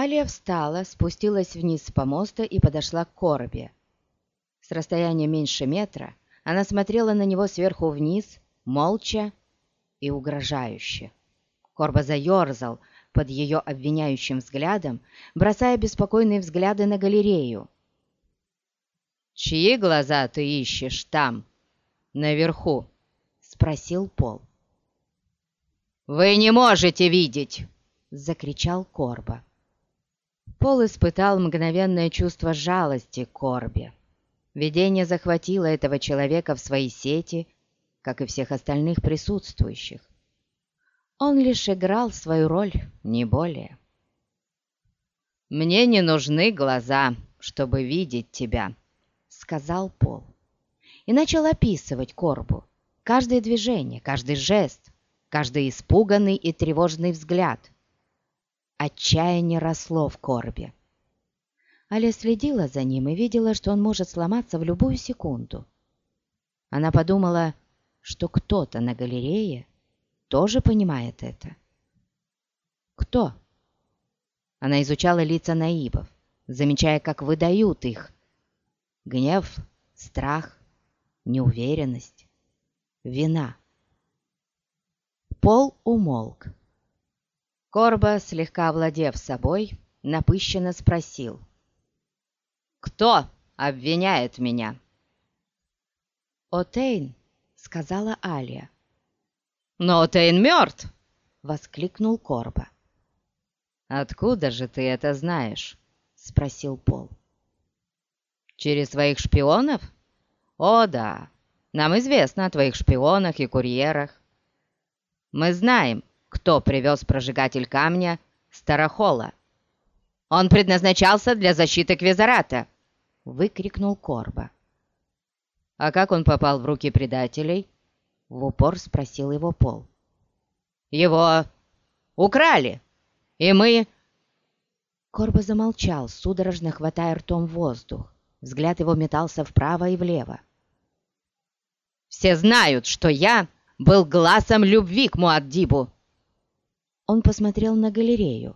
Алия встала, спустилась вниз с помоста и подошла к коробе. С расстояния меньше метра она смотрела на него сверху вниз, молча и угрожающе. Корба заерзал под ее обвиняющим взглядом, бросая беспокойные взгляды на галерею. «Чьи глаза ты ищешь там, наверху?» — спросил Пол. «Вы не можете видеть!» — закричал Корба. Пол испытал мгновенное чувство жалости к Корбе. Видение захватило этого человека в свои сети, как и всех остальных присутствующих. Он лишь играл свою роль, не более. «Мне не нужны глаза, чтобы видеть тебя», — сказал Пол. И начал описывать Корбу. Каждое движение, каждый жест, каждый испуганный и тревожный взгляд. Отчаяние росло в Корбе. Аля следила за ним и видела, что он может сломаться в любую секунду. Она подумала, что кто-то на галерее тоже понимает это. Кто? Она изучала лица наибов, замечая, как выдают их. Гнев, страх, неуверенность, вина. Пол умолк. Корба, слегка овладев собой, напыщенно спросил. «Кто обвиняет меня?» «Отейн», — сказала Алия. «Но Отейн мертв!» — воскликнул Корба. «Откуда же ты это знаешь?» — спросил Пол. «Через своих шпионов?» «О, да. Нам известно о твоих шпионах и курьерах. Мы знаем, кто привез прожигатель камня Старохола. Он предназначался для защиты Квизарата!» — выкрикнул Корба. «А как он попал в руки предателей?» — в упор спросил его Пол. «Его украли, и мы...» Корба замолчал, судорожно хватая ртом воздух. Взгляд его метался вправо и влево. «Все знают, что я был глазом любви к Муаддибу!» Он посмотрел на галерею.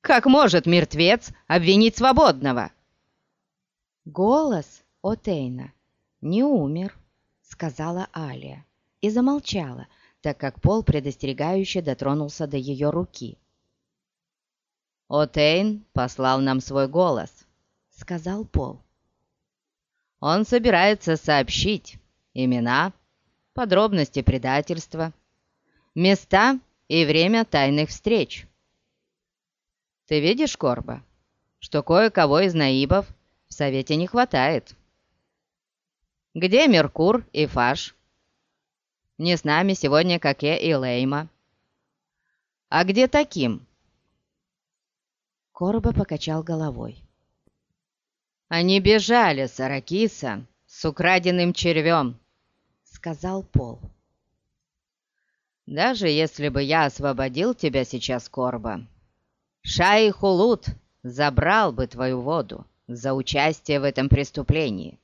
Как может мертвец обвинить свободного?» «Голос Отейна не умер», — сказала Алия и замолчала, так как Пол предостерегающе дотронулся до ее руки. «Отейн послал нам свой голос», — сказал Пол. «Он собирается сообщить имена, подробности предательства, места и время тайных встреч». Ты видишь, Корба, что кое-кого из наибов в Совете не хватает? Где Меркур и Фаш? Не с нами сегодня Каке и Лейма. А где таким? Корба покачал головой. Они бежали с Аракиса с украденным червем, сказал Пол. Даже если бы я освободил тебя сейчас, Корба, Шай-Хулут забрал бы твою воду за участие в этом преступлении.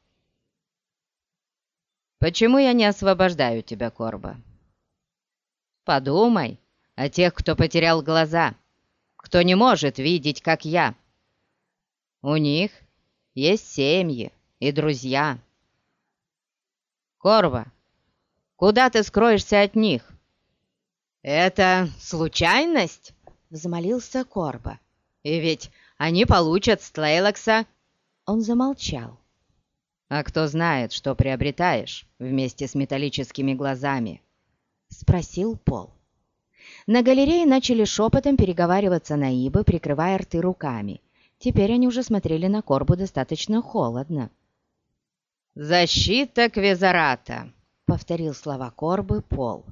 Почему я не освобождаю тебя, Корба? Подумай о тех, кто потерял глаза, кто не может видеть, как я. У них есть семьи и друзья. Корба, куда ты скроешься от них? Это случайность? взмолился Корба. «И ведь они получат с Тлейлокса...» Он замолчал. «А кто знает, что приобретаешь вместе с металлическими глазами?» Спросил Пол. На галерее начали шепотом переговариваться наибы, прикрывая рты руками. Теперь они уже смотрели на Корбу достаточно холодно. «Защита Квизарата», — повторил слова Корбы Пол.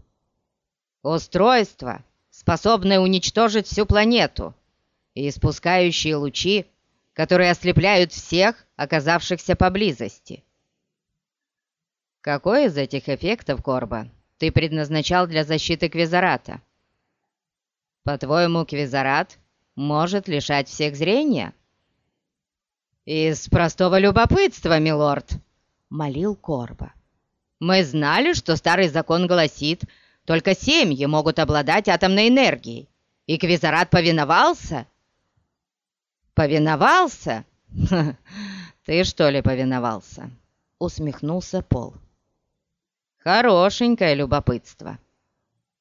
«Устройство, способное уничтожить всю планету, и испускающие лучи, которые ослепляют всех, оказавшихся поблизости. Какой из этих эффектов, Корба, ты предназначал для защиты Квизарата? По-твоему, Квизарат может лишать всех зрения? «Из простого любопытства, милорд!» — молил Корба. «Мы знали, что старый закон гласит, только семьи могут обладать атомной энергией, и Квизарат повиновался. «Повиновался? Ты что ли повиновался?» Усмехнулся Пол. «Хорошенькое любопытство.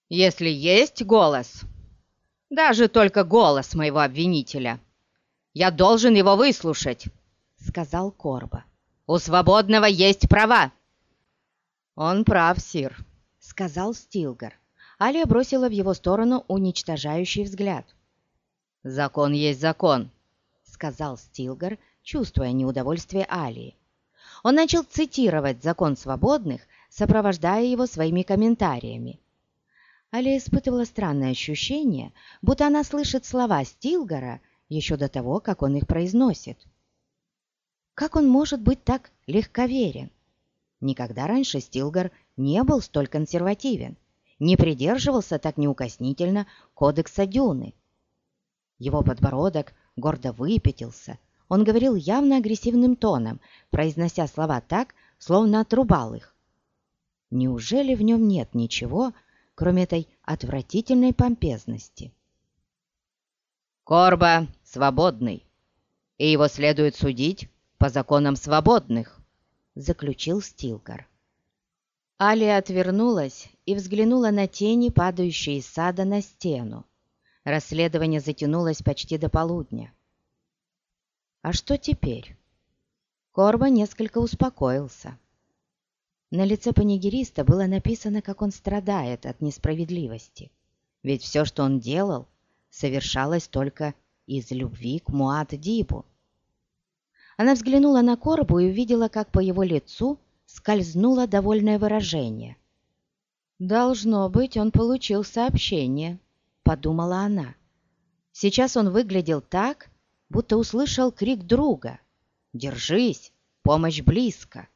Если есть голос, даже только голос моего обвинителя, я должен его выслушать», — сказал Корба. «У свободного есть права». «Он прав, сир», — сказал Стилгар. Алия бросила в его сторону уничтожающий взгляд. «Закон есть закон», — сказал Стилгар, чувствуя неудовольствие Алии. Он начал цитировать «Закон свободных», сопровождая его своими комментариями. Алия испытывала странное ощущение, будто она слышит слова Стилгара еще до того, как он их произносит. Как он может быть так легковерен? Никогда раньше Стилгар не был столь консервативен, не придерживался так неукоснительно кодекса Дюны. Его подбородок гордо выпятился, он говорил явно агрессивным тоном, произнося слова так, словно отрубал их. Неужели в нем нет ничего, кроме этой отвратительной помпезности? Корба свободный, и его следует судить по законам свободных, заключил Стилгар. Алия отвернулась и взглянула на тени, падающие из сада на стену. Расследование затянулось почти до полудня. А что теперь? Корба несколько успокоился. На лице панигериста было написано, как он страдает от несправедливости. Ведь все, что он делал, совершалось только из любви к Муат-Дибу. Она взглянула на Корбу и увидела, как по его лицу скользнуло довольное выражение. «Должно быть, он получил сообщение», — подумала она. Сейчас он выглядел так, будто услышал крик друга. «Держись! Помощь близко!»